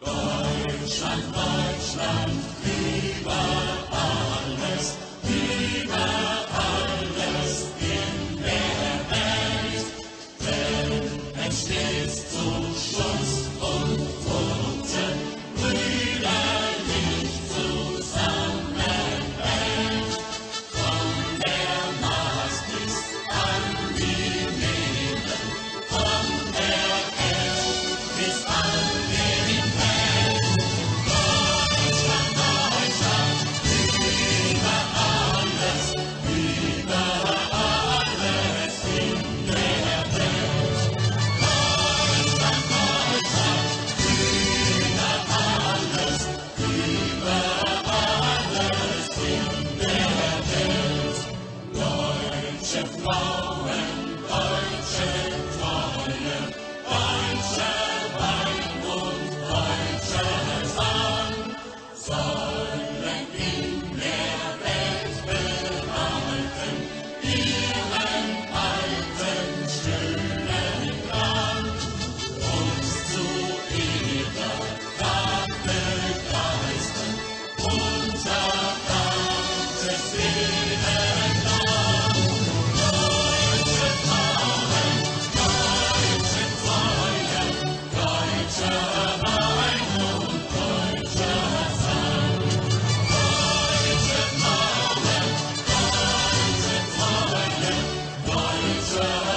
Deutschland, Deutschland, sun.